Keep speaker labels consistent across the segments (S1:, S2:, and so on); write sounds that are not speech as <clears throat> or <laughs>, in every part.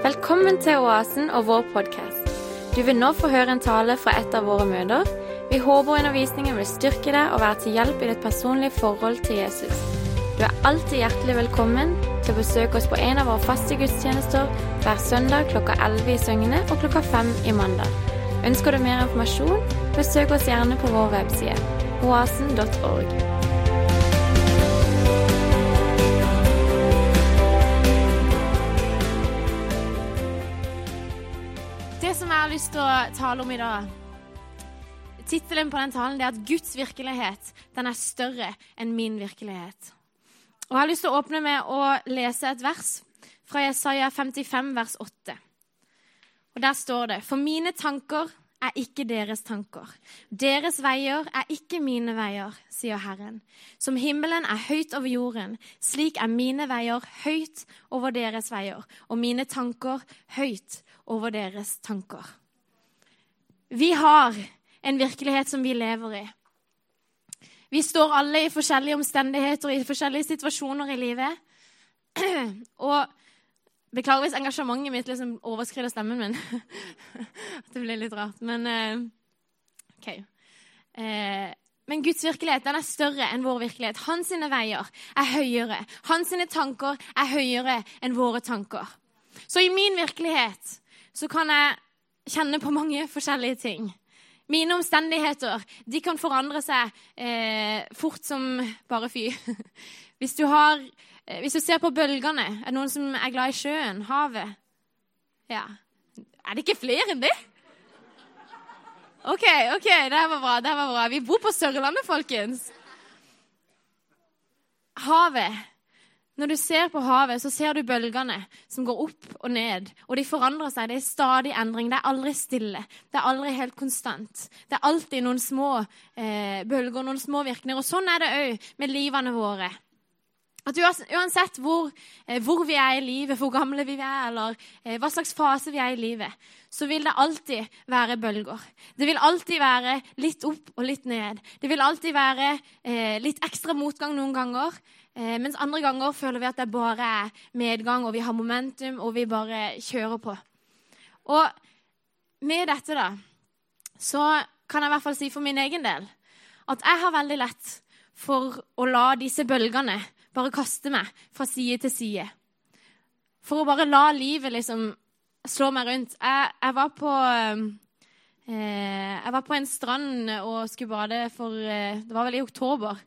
S1: Velkommen til Oasen og vår podkast. Du vil nå få høre en tale fra et av våre møter. Vi håper undervisningen vil styrke deg og være til hjelp i ditt personlige forhold til Jesus. Du er alltid hjertelig velkommen til å besøke oss på en av våre faste gudstjenester hver søndag klokka 11 i Søgne og klokka 5 i mandag. Ønsker du mer informasjon, besøk oss gjerne på vår webside oasen.org.
S2: jeg har lyst til å tale om i dag Tittelen på den talen er at Guds virkelighet den er større enn min virkelighet. Og Jeg har lyst til å åpne med å lese et vers fra Jesaja 55, vers 8. Og Der står det For mine tanker er ikke deres tanker. Deres veier er ikke mine veier, sier Herren. Som himmelen er høyt over jorden, slik er mine veier høyt over deres veier, og mine tanker høyt over deres tanker. Vi har en virkelighet som vi lever i. Vi står alle i forskjellige omstendigheter, i forskjellige situasjoner i livet. <clears throat> Og Beklager hvis engasjementet mitt liksom overskrider stemmen min. <laughs> det blir litt rart. Men uh, OK. Uh, men Guds virkelighet den er større enn vår virkelighet. Hans sine veier er høyere. Hans sine tanker er høyere enn våre tanker. Så i min virkelighet så kan jeg kjenne på mange forskjellige ting. Mine omstendigheter de kan forandre seg eh, fort som bare fy. <laughs> Hvis du har Eh, hvis du ser på bølgene, er det noen som er glad i sjøen? Havet? Ja. Er det ikke flere enn det? OK, ok, det var bra. det var bra. Vi bor på Sørlandet, folkens. Havet. Når du ser på havet, så ser du bølgene som går opp og ned. Og de forandrer seg. Det er stadig endring. Det er aldri stille. Det er aldri helt konstant. Det er alltid noen små eh, bølger, noen små virkninger. Og sånn er det òg med livene våre. At uansett hvor, eh, hvor, vi er i livet, hvor gamle vi er, eller eh, hva slags fase vi er i livet, så vil det alltid være bølger. Det vil alltid være litt opp og litt ned. Det vil alltid være eh, litt ekstra motgang noen ganger. Mens andre ganger føler vi at det bare er medgang, og vi har momentum, og vi bare kjører på. Og med dette, da, så kan jeg i hvert fall si for min egen del at jeg har veldig lett for å la disse bølgene bare kaste meg fra side til side. For å bare la livet liksom slå meg rundt. Jeg, jeg, var, på, eh, jeg var på en strand og skulle bade for eh, Det var vel i oktober.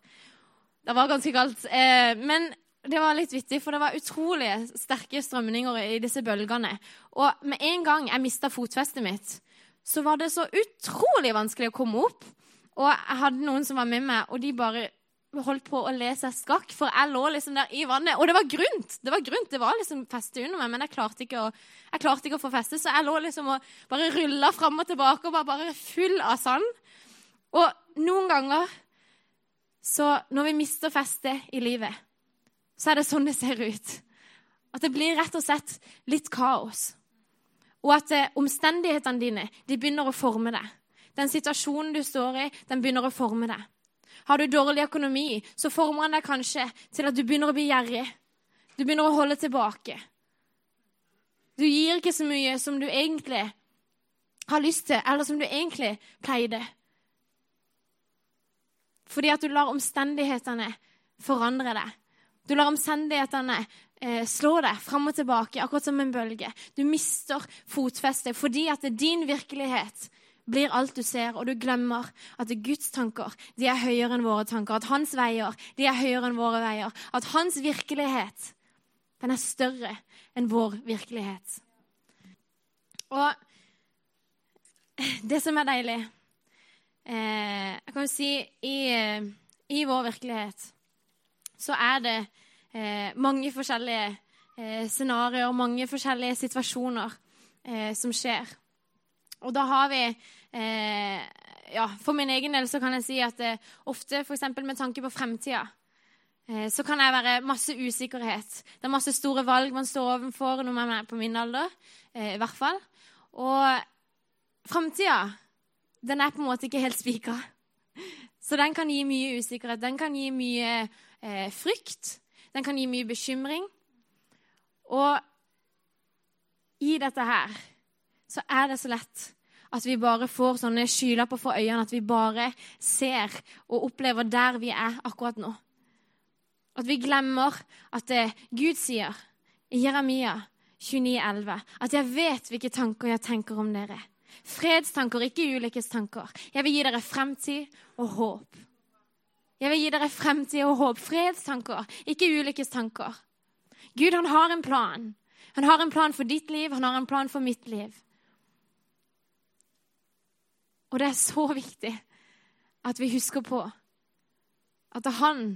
S2: Det var ganske kaldt. Eh, men det var litt vittig, for det var utrolig sterke strømninger i disse bølgene. Og med en gang jeg mista fotfestet mitt, så var det så utrolig vanskelig å komme opp. Og jeg hadde noen som var med meg, og de bare holdt på å le seg skakk, for jeg lå liksom der i vannet. Og det var grunt! Det var grunt, det var liksom feste under meg, men jeg klarte ikke å, klarte ikke å få feste. Så jeg lå liksom og bare rulla fram og tilbake og var bare full av sand. Og noen ganger, så når vi mister festet i livet, så er det sånn det ser ut. At det blir rett og slett litt kaos. Og at eh, omstendighetene dine de begynner å forme deg. Den situasjonen du står i, den begynner å forme deg. Har du dårlig økonomi, så former han deg kanskje til at du begynner å bli gjerrig. Du begynner å holde tilbake. Du gir ikke så mye som du egentlig har lyst til, eller som du egentlig pleide. Fordi at du lar omstendighetene forandre deg. Du lar omstendighetene eh, slå deg fram og tilbake, akkurat som en bølge. Du mister fotfestet fordi at din virkelighet blir alt du ser, og du glemmer at Guds tanker de er høyere enn våre tanker. At hans veier de er høyere enn våre veier. At hans virkelighet den er større enn vår virkelighet. Og det som er deilig eh, Jeg kan jo si i, i, vår virkelighet så er det eh, mange forskjellige eh, scenarioer, mange forskjellige situasjoner eh, som skjer. Og da har vi eh, ja, For min egen del så kan jeg si at eh, ofte, f.eks. med tanke på fremtida, eh, så kan det være masse usikkerhet. Det er masse store valg man står overfor når man er på min alder. Eh, i hvert fall. Og fremtida, den er på en måte ikke helt spikra. Så den kan gi mye usikkerhet. Den kan gi mye eh, frykt. Den kan gi mye bekymring. Og i dette her så er det så lett at vi bare får sånne skylapper for øynene, at vi bare ser og opplever der vi er akkurat nå. At vi glemmer at det Gud sier i Jeremia 29,11 at 'jeg vet hvilke tanker jeg tenker om dere'. Fredstanker, ikke ulykkestanker. Jeg vil gi dere fremtid og håp. Jeg vil gi dere fremtid og håp. Fredstanker, ikke ulykkestanker. Gud han har en plan. Han har en plan for ditt liv, han har en plan for mitt liv. Og det er så viktig at vi husker på at han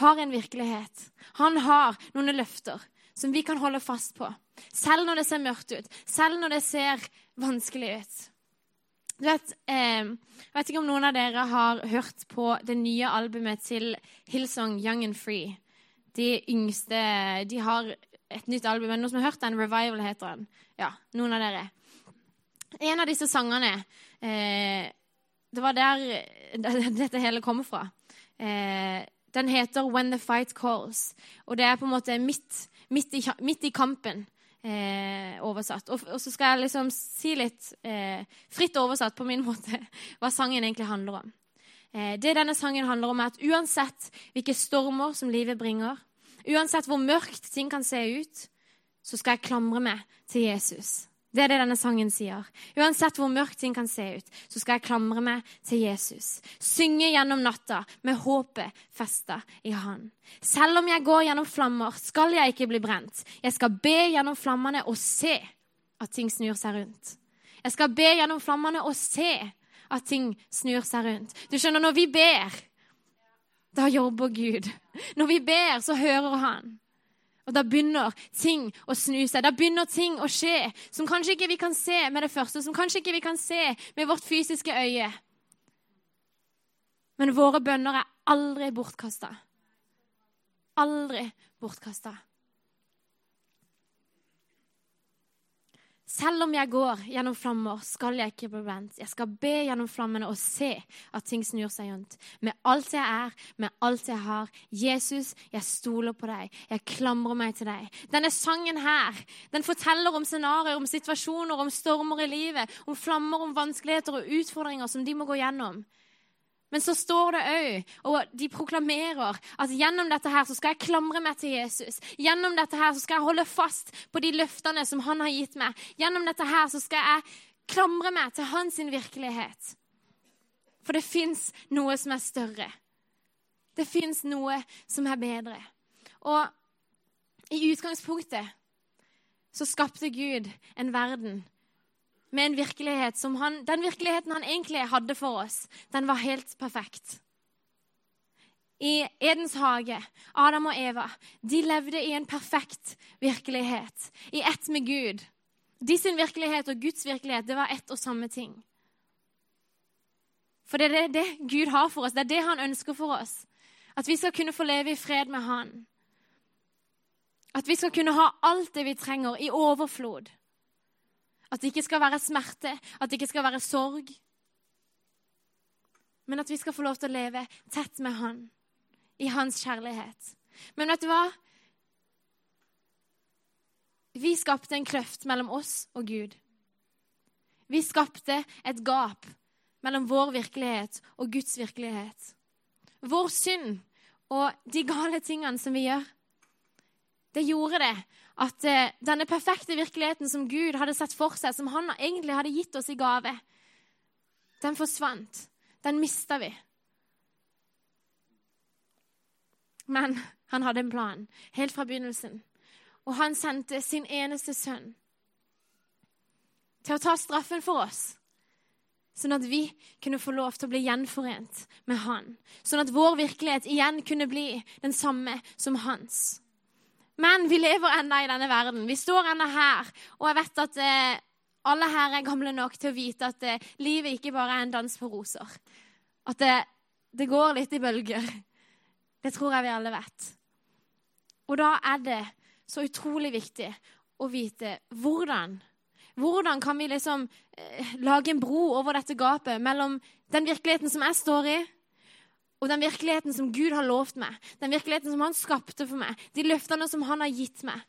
S2: har en virkelighet. Han har noen løfter som vi kan holde fast på. Selv når det ser mørkt ut, selv når det ser vanskelig ut. Du vet, eh, Jeg vet ikke om noen av dere har hørt på det nye albumet til Hillsong Young and Free. De yngste De har et nytt album. Men noen som har hørt den? Revival heter den. Ja, noen av dere. En av disse sangene Det var der <laughs> dette hele kommer fra. Eh, den heter 'When the Fight Calls'. Og det er på en måte midt, midt, i, midt i, kampen eh, oversatt. Og, og, så skal jeg liksom si litt eh, fritt oversatt på min <laughs> måte hva sangen egentlig handler om. Eh, det denne sangen handler om, er at uansett hvilke stormer som livet bringer, uansett hvor mørkt ting kan se ut, så skal jeg klamre meg til Jesus. Det er det denne sangen sier. Uansett hvor mørkt ting kan se ut, så skal jeg klamre meg til Jesus. Synge gjennom natta med håpet festa i Han. Selv om jeg går gjennom flammer, skal jeg ikke bli brent. Jeg skal be gjennom flammene og se at ting snur seg rundt. Jeg skal be gjennom flammene og se at ting snur seg rundt. Du skjønner, når vi ber, da jobber Gud. Når vi ber, så hører Han. Og Da begynner ting å snu seg. Da begynner ting å skje som kanskje ikke vi kan se med det første, som kanskje ikke vi kan se med vårt fysiske øye. Men våre bønner er aldri bortkasta. Aldri bortkasta. Selv om jeg går gjennom flammer, skal jeg ikke bli brent. Jeg skal be gjennom flammene og se at ting snur seg rundt. Med alt jeg er, med alt jeg har. Jesus, jeg stoler på deg. Jeg klamrer meg til deg. Denne sangen her, den forteller om scenarioer, om situasjoner, om stormer i livet, om flammer, om vanskeligheter og utfordringer som de må gå gjennom. Men så står det òg, og de proklamerer, at gjennom dette her så skal jeg klamre meg til Jesus. Gjennom dette her så skal jeg holde fast på de løftene som han har gitt meg. Gjennom dette her så skal jeg klamre meg til hans virkelighet. For det fins noe som er større. Det fins noe som er bedre. Og i utgangspunktet så skapte Gud en verden med en virkelighet som han, Den virkeligheten han egentlig hadde for oss, den var helt perfekt. I Edens hage, Adam og Eva, de levde i en perfekt virkelighet. I ett med Gud. De sin virkelighet og Guds virkelighet, det var ett og samme ting. For det er det Gud har for oss. Det er det han ønsker for oss. At vi skal kunne få leve i fred med Han. At vi skal kunne ha alt det vi trenger, i overflod. At det ikke skal være smerte, at det ikke skal være sorg. Men at vi skal få lov til å leve tett med Han, i Hans kjærlighet. Men vet du hva? Vi skapte en kløft mellom oss og Gud. Vi skapte et gap mellom vår virkelighet og Guds virkelighet. Vår synd og de gale tingene som vi gjør, det gjorde det at eh, denne perfekte virkeligheten som Gud hadde sett for seg, som han egentlig hadde gitt oss i gave, den forsvant. Den mista vi. Men han hadde en plan helt fra begynnelsen. Og han sendte sin eneste sønn til å ta straffen for oss. Sånn at vi kunne få lov til å bli gjenforent med han. Sånn at vår virkelighet igjen kunne bli den samme som hans. Men vi lever ennå i denne verden. Vi står ennå her. Og jeg vet at eh, alle her er gamle nok til å vite at eh, livet ikke bare er en dans på roser. At det, det går litt i bølger. Det tror jeg vi alle vet. Og da er det så utrolig viktig å vite hvordan. Hvordan kan vi liksom eh, lage en bro over dette gapet mellom den virkeligheten som jeg står i, og den virkeligheten som Gud har lovt meg, den virkeligheten som han skapte for meg, de løftene som han har gitt meg.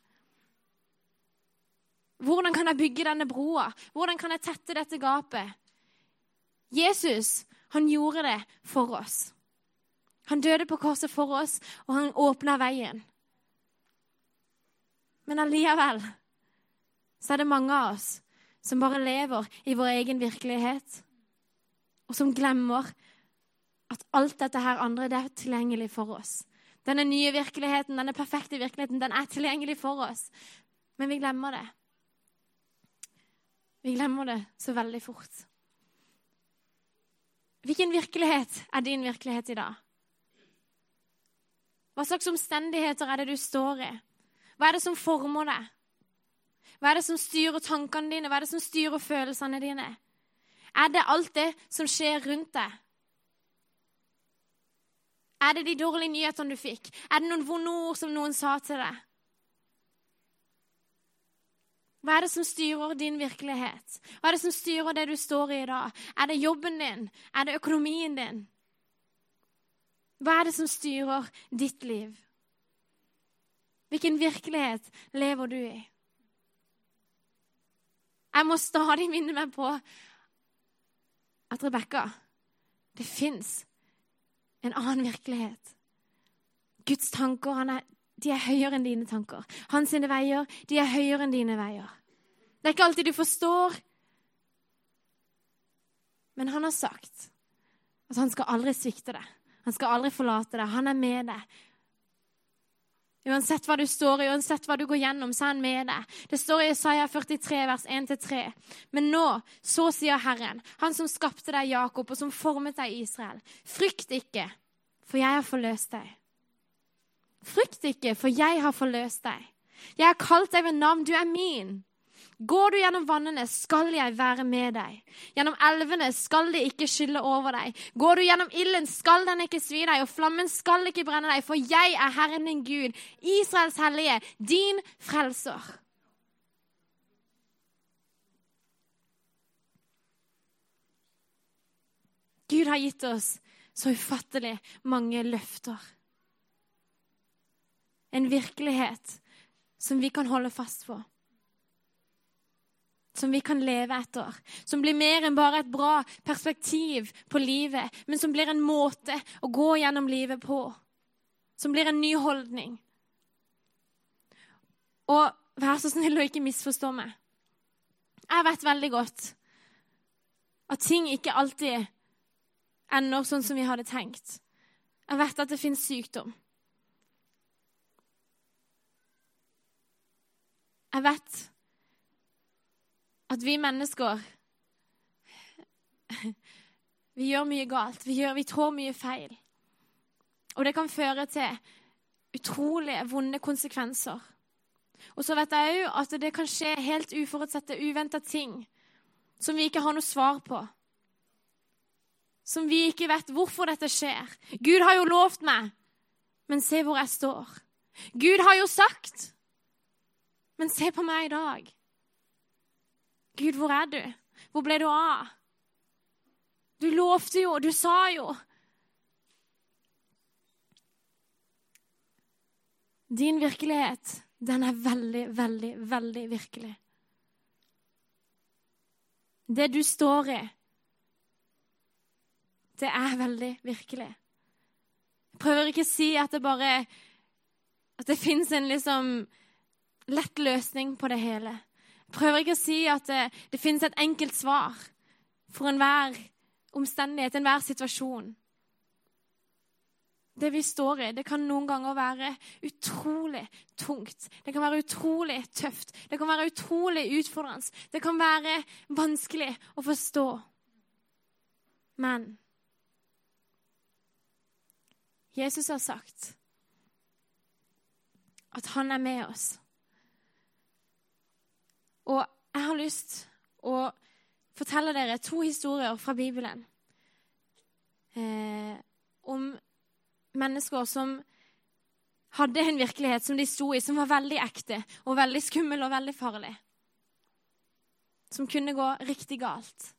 S2: Hvordan kan jeg bygge denne broa? Hvordan kan jeg tette dette gapet? Jesus, han gjorde det for oss. Han døde på korset for oss, og han åpna veien. Men allikevel så er det mange av oss som bare lever i vår egen virkelighet, og som glemmer at alt dette her andre det er tilgjengelig for oss. Denne nye virkeligheten, denne perfekte virkeligheten, den er tilgjengelig for oss. Men vi glemmer det. Vi glemmer det så veldig fort. Hvilken virkelighet er din virkelighet i dag? Hva slags omstendigheter er det du står i? Hva er det som former deg? Hva er det som styrer tankene dine? Hva er det som styrer følelsene dine? Er det alt det som skjer rundt deg? Er det de dårlige nyhetene du fikk? Er det noen vonde ord som noen sa til deg? Hva er det som styrer din virkelighet? Hva er det som styrer det du står i i dag? Er det jobben din? Er det økonomien din? Hva er det som styrer ditt liv? Hvilken virkelighet lever du i? Jeg må stadig minne meg på at Rebekka, det fins en annen virkelighet. Guds tanker er, de er høyere enn dine tanker. Hans sine veier de er høyere enn dine veier. Det er ikke alltid du forstår, men han har sagt at han skal aldri svikte deg. Han skal aldri forlate deg. Han er med deg. Uansett hva du står i, uansett hva du går gjennom, så er han med deg. Det står i Isaiah 43, vers 1-3. Men nå, så sier Herren, han som skapte deg, Jakob, og som formet deg, Israel, frykt ikke, for jeg har forløst deg. Frykt ikke, for jeg har forløst deg. Jeg har kalt deg ved navn, du er min. Går du gjennom vannene, skal jeg være med deg. Gjennom elvene skal de ikke skylle over deg. Går du gjennom ilden, skal den ikke svi deg, og flammen skal ikke brenne deg, for jeg er Herren din Gud, Israels hellige, din frelser. Gud har gitt oss så ufattelig mange løfter. En virkelighet som vi kan holde fast på som vi kan leve etter. Som blir mer enn bare et bra perspektiv på livet, men som blir en måte å gå gjennom livet på. Som blir en ny holdning. Og vær så snill å ikke misforstå meg. Jeg vet veldig godt at ting ikke alltid ender sånn som vi hadde tenkt. Jeg vet at det fins sykdom. Jeg vet at vi mennesker Vi gjør mye galt. Vi, gjør, vi trår mye feil. Og det kan føre til utrolig vonde konsekvenser. Og så vet jeg òg at det kan skje helt uforutsette, uventa ting som vi ikke har noe svar på. Som vi ikke vet hvorfor dette skjer. Gud har jo lovt meg, men se hvor jeg står. Gud har jo sagt, men se på meg i dag. Gud, hvor er du? Hvor ble du av? Du lovte jo, du sa jo. Din virkelighet, den er veldig, veldig, veldig virkelig. Det du står i, det er veldig virkelig. Jeg prøver ikke å si at det bare At det fins en liksom lett løsning på det hele prøver ikke å si at det, det finnes et enkelt svar for enhver omstendighet, enhver situasjon. Det vi står i, det kan noen ganger være utrolig tungt. Det kan være utrolig tøft. Det kan være utrolig utfordrende. Det kan være vanskelig å forstå. Men Jesus har sagt at han er med oss. Og jeg har lyst å fortelle dere to historier fra Bibelen eh, om mennesker som hadde en virkelighet som de sto i, som var veldig ekte og veldig skummel og veldig farlig. Som kunne gå riktig galt.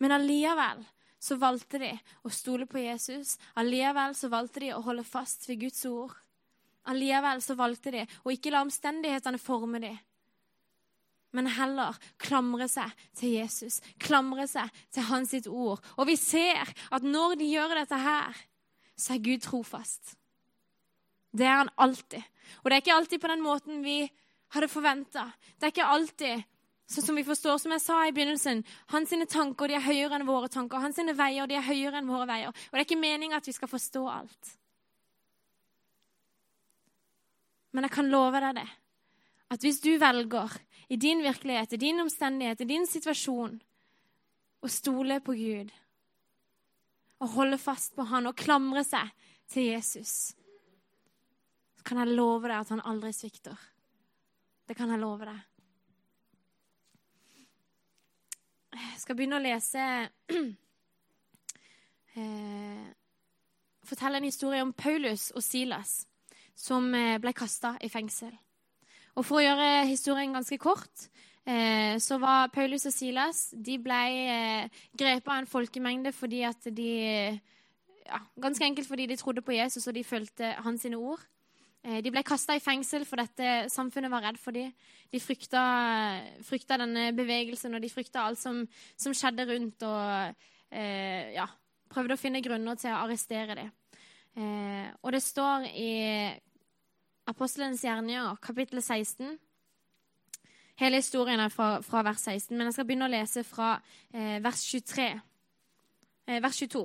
S2: Men allikevel så valgte de å stole på Jesus. Allikevel så valgte de å holde fast ved Guds ord. Allikevel så valgte de å ikke la omstendighetene forme dem men heller klamre seg til Jesus, klamre seg til hans sitt ord. Og vi ser at når de gjør dette her, så er Gud trofast. Det er han alltid. Og det er ikke alltid på den måten vi hadde forventa. Det er ikke alltid sånn som vi forstår, som jeg sa i begynnelsen. Hans sine tanker de er høyere enn våre tanker. Hans sine veier de er høyere enn våre veier. Og det er ikke meninga at vi skal forstå alt. Men jeg kan love deg det, at hvis du velger i din virkelighet, i din omstendighet, i din situasjon, å stole på Gud og holde fast på Han og klamre seg til Jesus, så kan jeg love deg at han aldri svikter. Det kan jeg love deg. Jeg skal begynne å lese <clears throat> eh, Fortelle en historie om Paulus og Silas som eh, ble kasta i fengsel. Og For å gjøre historien ganske kort eh, så var Paulus og Silas de ble eh, grepet av en folkemengde fordi at de ja, Ganske enkelt fordi de trodde på Jesus og de fulgte hans sine ord. Eh, de ble kasta i fengsel for dette samfunnet var redd for dem. De frykta, frykta denne bevegelsen og de frykta alt som, som skjedde rundt. og eh, ja, prøvde å finne grunner til å arrestere dem. Eh, og det står i Apostelens gjerninger, kapittel 16. Hele historien er fra, fra, vers 16, men jeg skal begynne å lese fra eh, vers 23. Eh, vers 22.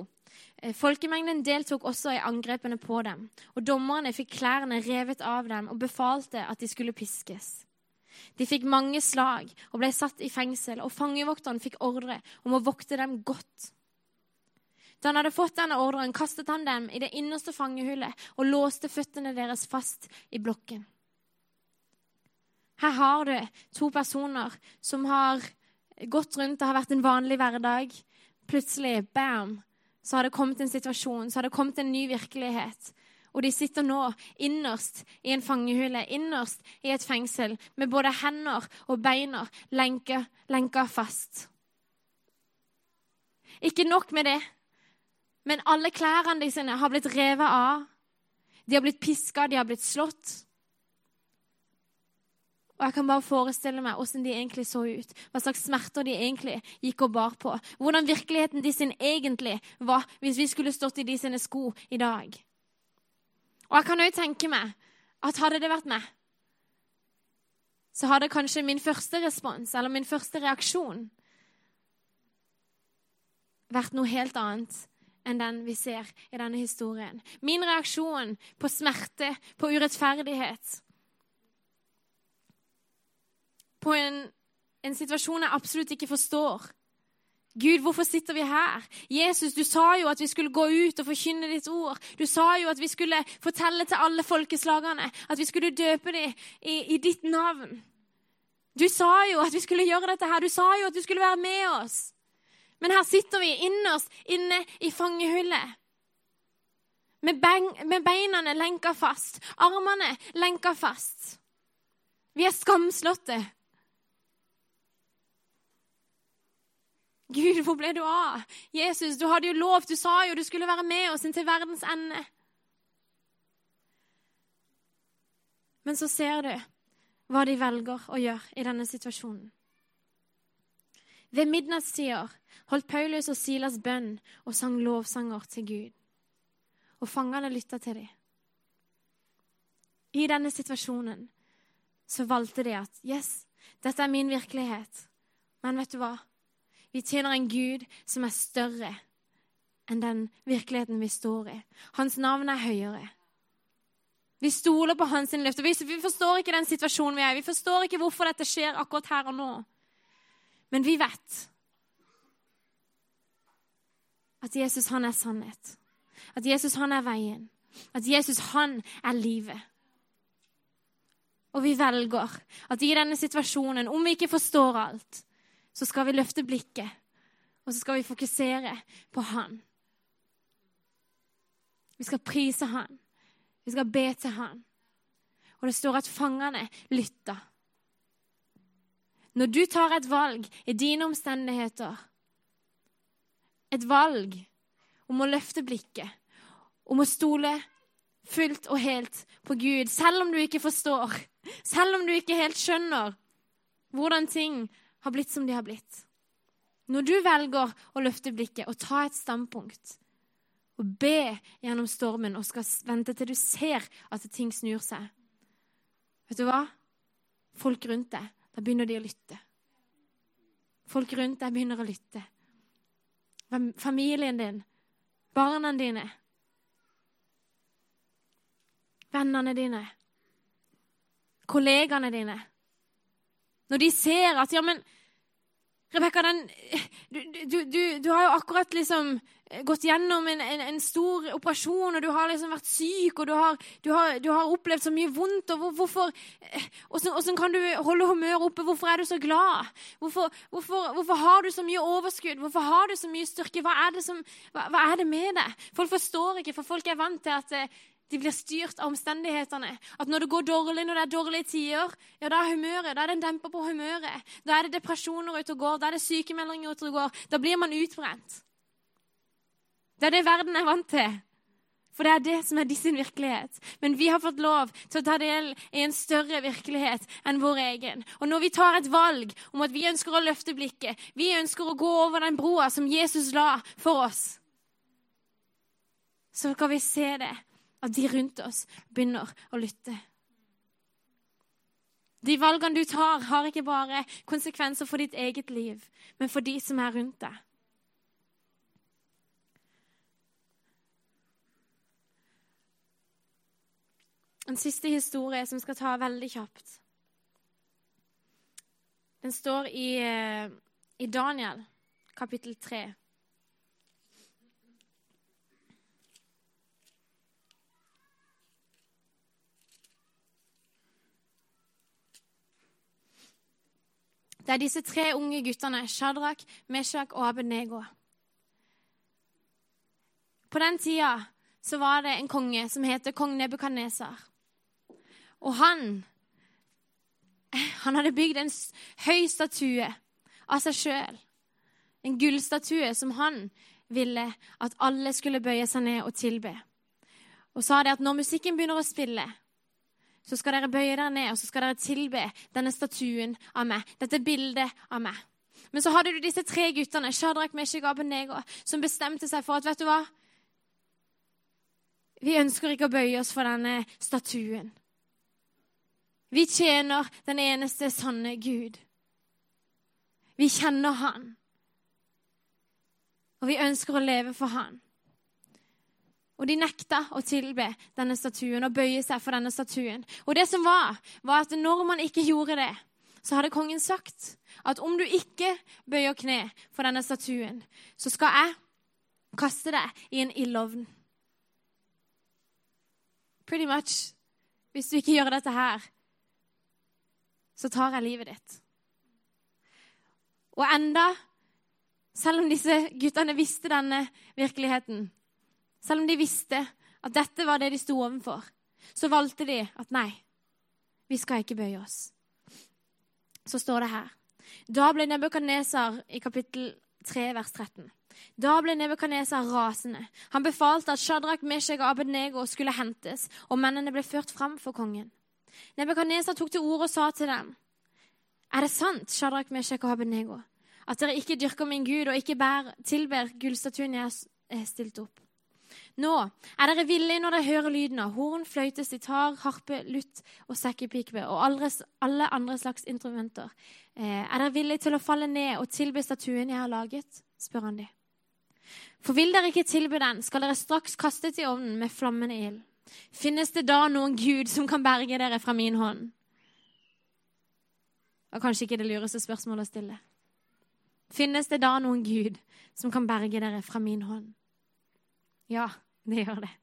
S2: Eh, folkemengden deltok også i angrepene på dem, og dommerne fikk klærne revet av dem og befalte at de skulle piskes. De fikk mange slag og ble satt i fengsel, og fangevokteren fikk ordre om å vokte dem godt. Da han hadde fått denne ordren, kastet han dem i det innerste fangehullet og låste føttene deres fast i blokken. Her har du to personer som har gått rundt, det har vært en vanlig hverdag. Plutselig, bam, så har det kommet en situasjon, så har det kommet en ny virkelighet. Og de sitter nå innerst i en fangehule, innerst i et fengsel, med både hender og beiner lenka, lenka fast. Ikke nok med det. Men alle klærne de sine har blitt revet av. De har blitt piska, de har blitt slått. Og jeg kan bare forestille meg hvordan de egentlig så ut. Hva slags smerter de egentlig gikk og bar på. Hvordan virkeligheten de sin egentlig var hvis vi skulle stått i de sine sko i dag. Og jeg kan òg tenke meg at hadde det vært meg, så hadde kanskje min første respons, eller min første reaksjon, vært noe helt annet enn den vi ser i denne historien. Min reaksjon på smerte, på urettferdighet, på en, en situasjon jeg absolutt ikke forstår. Gud, hvorfor sitter vi her? Jesus, du sa jo at vi skulle gå ut og forkynne ditt ord. Du sa jo at vi skulle fortelle til alle folkeslagene, at vi skulle døpe dem i, i ditt navn. Du sa jo at vi skulle gjøre dette her. Du sa jo at du skulle være med oss. Men her sitter vi innerst inne i fangehullet. Med, med beina lenka fast, armene lenka fast. Vi er skamslåtte. Gud, hvor ble du av? Jesus, du hadde jo lov, du sa jo du skulle være med oss inntil verdens ende. Men så ser du hva de velger å gjøre i denne situasjonen. Ved midnattstider holdt Paulus og Silas bønn og sang lovsanger til Gud. Og fangene lytta til dem. I denne situasjonen så valgte de at yes, dette er min virkelighet. Men vet du hva? Vi tjener en Gud som er større enn den virkeligheten vi står i. Hans navn er høyere. Vi stoler på hans løfter. Vi forstår ikke den situasjonen vi er i. Vi forstår ikke hvorfor dette skjer akkurat her og nå. Men vi vet at Jesus, han er sannhet. At Jesus, han er veien. At Jesus, han er livet. Og vi velger at i denne situasjonen, om vi ikke forstår alt, så skal vi løfte blikket, og så skal vi fokusere på Han. Vi skal prise Han. Vi skal be til Han. Og det står at fangene lytter. Når du tar et valg i dine omstendigheter, et valg om å løfte blikket, om å stole fullt og helt på Gud, selv om du ikke forstår, selv om du ikke helt skjønner hvordan ting har blitt som de har blitt. Når du velger å løfte blikket og ta et standpunkt og be gjennom stormen og skal vente til du ser at ting snur seg Vet du hva? Folk rundt deg, da begynner de å lytte. Folk rundt deg begynner å lytte. Familien din, barna dine, vennene dine, kollegaene dine. Når de ser at Ja, men Rebekka, du, du, du, du, har jo akkurat liksom gått gjennom en, en, en, stor operasjon, og du har liksom vært syk, og du har, har, har opplevd så mye vondt. og hvor, Hvorfor Hvordan kan du holde humøret oppe? Hvorfor er du så glad? Hvorfor, hvorfor, hvorfor, har du så mye overskudd? Hvorfor har du så mye styrke? Hva er det, som, hva, hva er det med det? Folk forstår ikke, for folk er vant til at eh, de blir styrt av omstendighetene. At når det går dårlig, når det er dårlige tider, ja, da er humøret, da er det en demper på humøret. Da er det depresjoner ute og går, da er det sykemeldinger ute og går. Da blir man utbrent. Det er det verden er vant til. For det er det som er de sin virkelighet. Men vi har fått lov til å ta del i en større virkelighet enn vår egen. Og når vi tar et valg om at vi ønsker å løfte blikket, vi ønsker å gå over den broa som Jesus la for oss, så skal vi se det at de rundt oss begynner å lytte. De valgene du tar, har ikke bare konsekvenser for ditt eget liv, men for de som er rundt deg. En siste historie som skal ta veldig kjapt. Den står i, eh, i Daniel, kapittel 3. Det er disse tre unge guttene, Shadrach, Meshach og Abednego. På den tida så var det en konge som heter kong Nebukadnesar. Og han han hadde bygd en høy statue av seg sjøl. En gullstatue som han ville at alle skulle bøye seg ned og tilbe. Og sa det at når musikken begynner å spille, så skal dere bøye dere ned og så skal dere tilbe denne statuen av meg. Dette bildet av meg. Men så hadde du disse tre guttene, Shadrach, Meshach og Abednego, som bestemte seg for at vet du hva? Vi ønsker ikke å bøye oss for denne statuen. Vi tjener den eneste sanne Gud. Vi kjenner Han. Og vi ønsker å leve for Han. Og de nekta å tilbe denne statuen og bøye seg for denne statuen. Og det som var, var at når man ikke gjorde det, så hadde kongen sagt at om du ikke bøyer kne for denne statuen, så skal jeg kaste deg i en ildovn. Pretty much. Hvis du ikke gjør dette her, så tar jeg livet ditt. Og enda, selv om disse guttene visste denne virkeligheten, selv om de visste at dette var det de sto overfor, så valgte de at nei, vi skal ikke bøye oss. Så står det her. Da ble Nebukadnesar i kapittel 3, vers 13. Da ble Nebukadnesar rasende. Han befalte at Shadrach, Meshach og Abednego skulle hentes, og mennene ble ført fram for kongen. Nebukadnesar tok til orde og sa til dem, Er det sant, Shadrach, Meshach og Abednego, at dere ikke dyrker min Gud og ikke bærer, tilber gullstatuen jeg har stilt opp? Nå er dere villige når dere hører lyden av horn, fløyte, sitar, harpe, lutt og sekkepipe og alle andre slags instrumenter. Eh, er dere villige til å falle ned og tilbe statuen jeg har laget? spør han de. For vil dere ikke tilby den, skal dere straks kastes i ovnen med flammende ild. Finnes det da noen Gud som kan berge dere fra min hånd? Det var kanskje ikke det lureste spørsmålet å stille. Finnes det da noen Gud som kan berge dere fra min hånd? Ja, <laughs> det gjør det.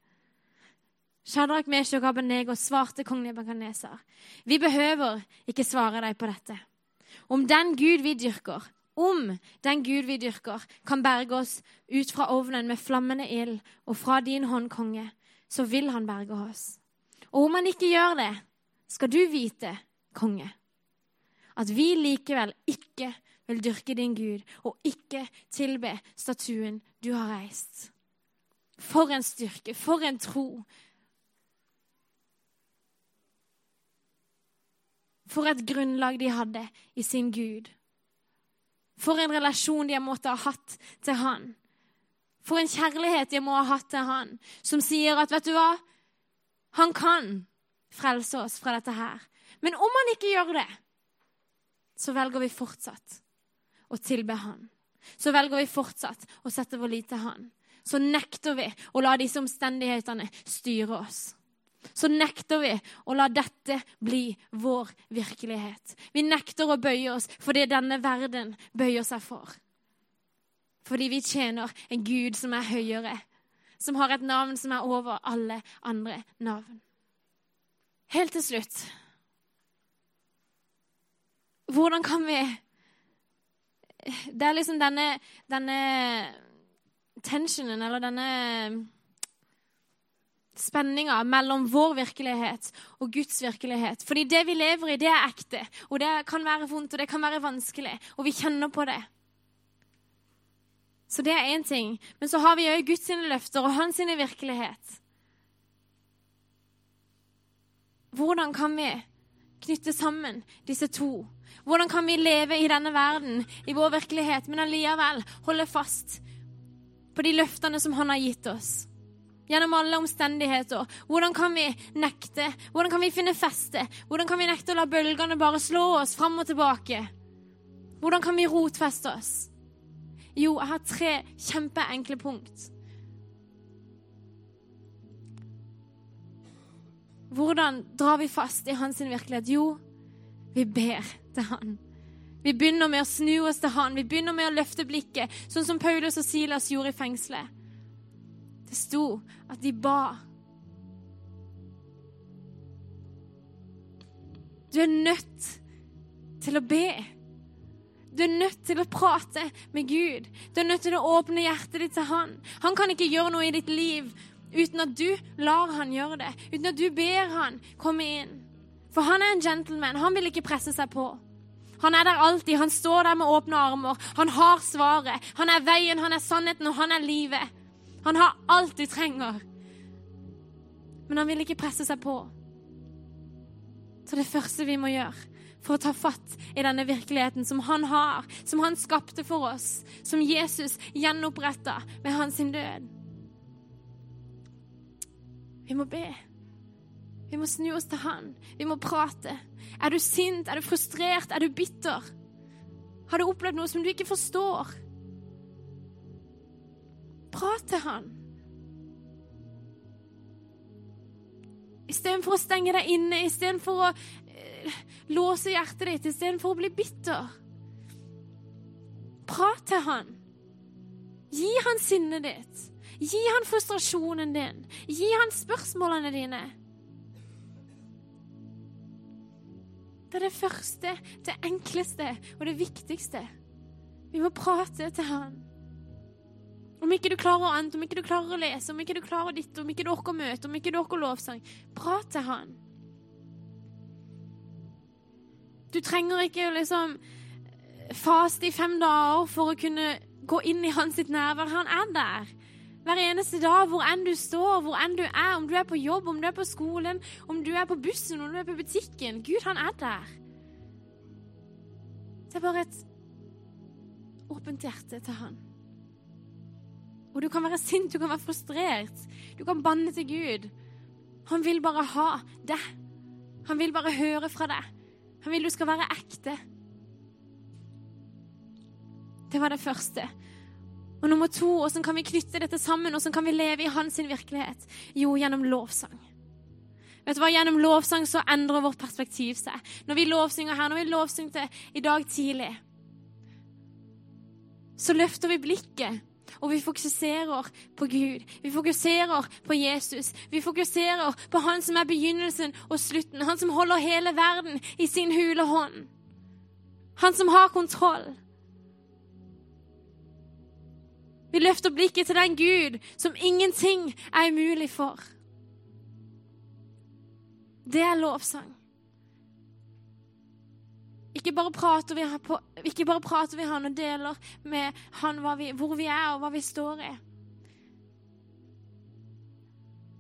S2: Shadrach, Meshach og Abednego svarte kong Nebakaneser. Vi behøver ikke svare deg på dette. Om den Gud vi dyrker, om den Gud vi dyrker, kan berge oss ut fra ovnen med flammende ild og fra din hånd, konge, så vil han berge oss. Og om han ikke gjør det, skal du vite, konge, at vi likevel ikke vil dyrke din Gud og ikke tilbe statuen du har reist. For en styrke, for en tro. For et grunnlag de hadde i sin Gud. For en relasjon de måtte ha hatt til han. For en kjærlighet de må ha hatt til han, som sier at, vet du hva, han kan frelse oss fra dette her. Men om han ikke gjør det, så velger vi fortsatt å tilbe han. Så velger vi fortsatt å sette vår lit til han. Så nekter vi å la disse omstendighetene styre oss så nekter vi å la dette bli vår virkelighet. Vi nekter å bøye oss for det denne verden bøyer seg for. Fordi vi tjener en Gud som er høyere, som har et navn som er over alle andre navn. Helt til slutt Hvordan kan vi Det er liksom denne, denne tensionen, eller denne spenninga mellom vår virkelighet og Guds virkelighet. Fordi det vi lever i, det er ekte. Og det kan være vondt, og det kan være vanskelig. Og vi kjenner på det. Så det er én ting. Men så har vi òg Guds løfter og hans virkelighet. Hvordan kan vi knytte sammen disse to? Hvordan kan vi leve i denne verden, i vår virkelighet, men allikevel holde fast på de løftene som han har gitt oss? Gjennom alle omstendigheter. Hvordan kan vi nekte? Hvordan kan vi finne feste? Hvordan kan vi nekte å la bølgene bare slå oss fram og tilbake? Hvordan kan vi rotfeste oss? Jo, jeg har tre kjempeenkle punkt. Hvordan drar vi fast i hans virkelighet? Jo, vi ber til han. Vi begynner med å snu oss til han. Vi begynner med å løfte blikket, sånn som Paulus og Silas gjorde i fengselet. Det sto at de ba. Du er nødt til å be. Du er nødt til å prate med Gud. Du er nødt til å åpne hjertet ditt til Han. Han kan ikke gjøre noe i ditt liv uten at du lar han gjøre det. Uten at du ber han komme inn. For han er en gentleman. Han vil ikke presse seg på. Han er der alltid. Han står der med åpne armer. Han har svaret. Han er veien, han er sannheten, og han er livet. Han har alt du trenger. Men han vil ikke presse seg på. Så det første vi må gjøre, for å ta fatt i denne virkeligheten som han har, som han skapte for oss, som Jesus gjenoppretta med hans død. Vi må be. Vi må snu oss til han. Vi må prate. Er du sint? Er du frustrert? Er du bitter? Har du opplevd noe som du ikke forstår? Prat til han. Istedenfor å stenge deg inne, istedenfor å låse hjertet ditt istedenfor å bli bitter. Prat til han. Gi han sinnet ditt. Gi han frustrasjonen din. Gi han spørsmålene dine. Det er det første, det enkleste og det viktigste. Vi må prate til han. Om ikke du klarer å ante, om ikke du klarer å lese, om ikke du klarer ditt, om ikke du orker møte, om ikke du orker lovsang, prat til han. Du trenger ikke liksom faste i fem dager for å kunne gå inn i hans nærvær. Han er der. Hver eneste dag, hvor enn du står, hvor enn du er, om du er på jobb, om du er på skolen, om du er på bussen, om du er på butikken. Gud, han er der. Det er bare et åpent hjerte til han. Og du kan være sint, du kan være frustrert, du kan banne til Gud. Han vil bare ha deg. Han vil bare høre fra deg. Han vil du skal være ekte. Det var det første. Og nummer to, hvordan kan vi knytte dette sammen? Hvordan kan vi leve i hans virkelighet? Jo, gjennom lovsang. Vet du hva? Gjennom lovsang så endrer vårt perspektiv seg. Når vi lovsynger her, når vi lovsyngte i dag tidlig, så løfter vi blikket. Og vi fokuserer på Gud. Vi fokuserer på Jesus. Vi fokuserer på Han som er begynnelsen og slutten. Han som holder hele verden i sin hule hånd. Han som har kontroll. Vi løfter blikket til den Gud som ingenting er umulig for. Det er lovsang. Ikke bare prater vi, på, ikke bare prater vi han og deler med han vi, hvor vi er og hva vi står i.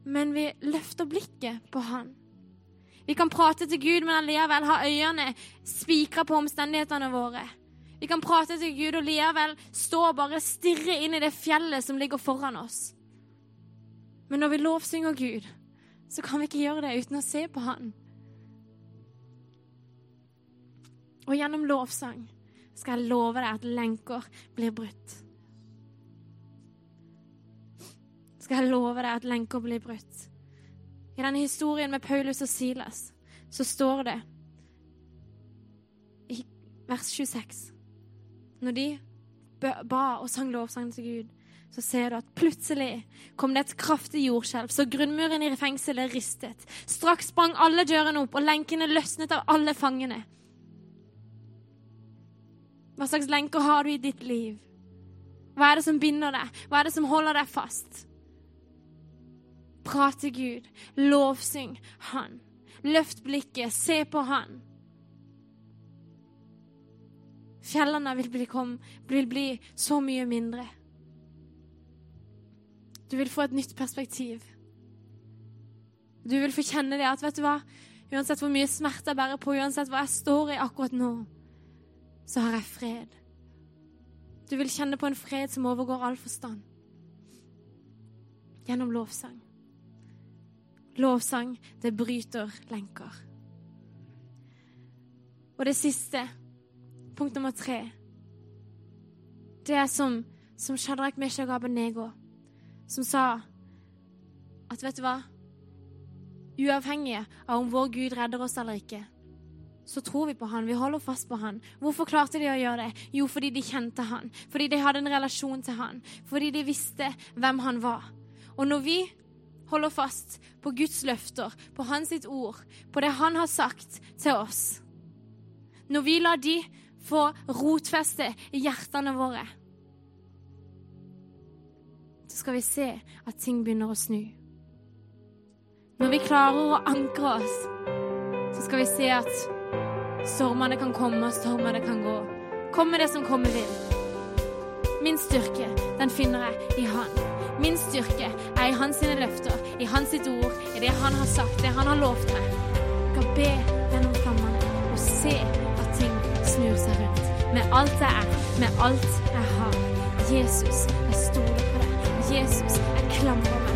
S2: Men vi løfter blikket på han. Vi kan prate til Gud, men allikevel ha øynene spikra på omstendighetene våre. Vi kan prate til Gud og likevel stå og bare stirre inn i det fjellet som ligger foran oss. Men når vi lovsynger Gud, så kan vi ikke gjøre det uten å se på Han. Og gjennom lovsang skal jeg love deg at lenker blir brutt. Skal jeg love deg at lenker blir brutt. I denne historien med Paulus og Silas så står det i vers 26 Når de ba og sang lovsangen til Gud, så ser du at plutselig kom det et kraftig jordskjelv, så grunnmuren i fengselet ristet. Straks sprang alle dørene opp, og lenkene løsnet av alle fangene. Hva slags lenker har du i ditt liv? Hva er det som binder deg? Hva er det som holder deg fast? Prat til Gud. Lovsyng Han. Løft blikket. Se på Han. Fjellene vil bli, kom, vil bli så mye mindre. Du vil få et nytt perspektiv. Du vil få kjenne det at vet du hva? Uansett hvor mye smerte jeg bærer på, uansett hva jeg står i akkurat nå, så har jeg fred. Du vil kjenne på en fred som overgår all forstand. Gjennom lovsang. Lovsang, det bryter lenker. Og det siste, punkt nummer tre, det er som, som Shadrach, Meshach Abenego, som sa at vet du hva? Uavhengig av om vår Gud redder oss eller ikke, så tror vi på han, vi holder fast på han. Hvorfor klarte de å gjøre det? Jo, fordi de kjente han, fordi de hadde en relasjon til han, fordi de visste hvem han var. Og når vi holder fast på Guds løfter, på Hans ord, på det Han har sagt til oss. Når vi lar de få rotfeste i hjertene våre, så skal vi se at ting begynner å snu. Når vi klarer å ankre oss, så skal vi se at stormene kan komme, og stormene kan gå. Kom med det som kommer vil. Min styrke, den finner jeg i Han. Min styrke er i hans sine løfter, i hans sitt ord, i det han har sagt, det han har lovt meg. Jeg kan be gjennom flammene og se snur seg rundt. Med alt jeg er, med alt jeg har. Jesus, jeg stoler på deg. Jesus, jeg klamrer meg.